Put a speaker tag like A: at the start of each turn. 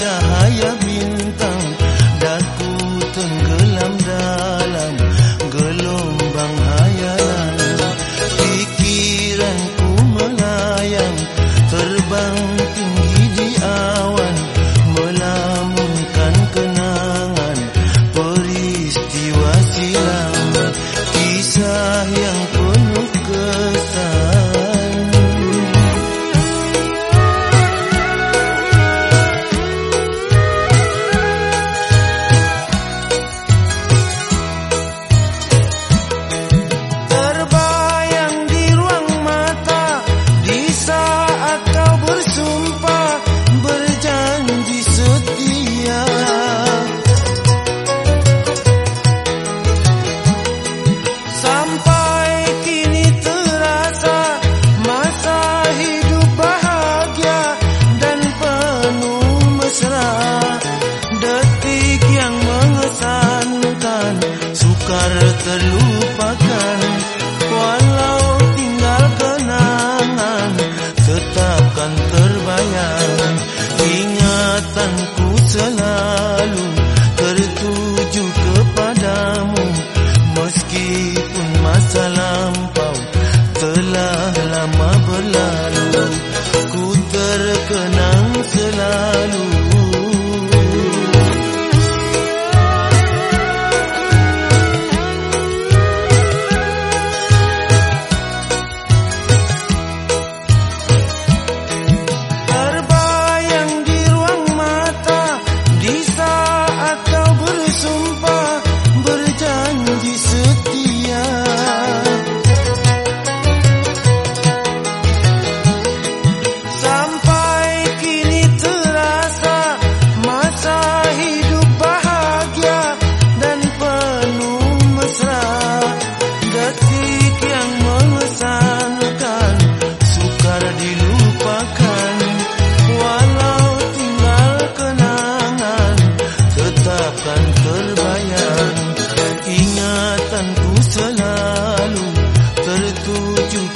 A: cahaya bintang. Terlupakan Walau すって tujuh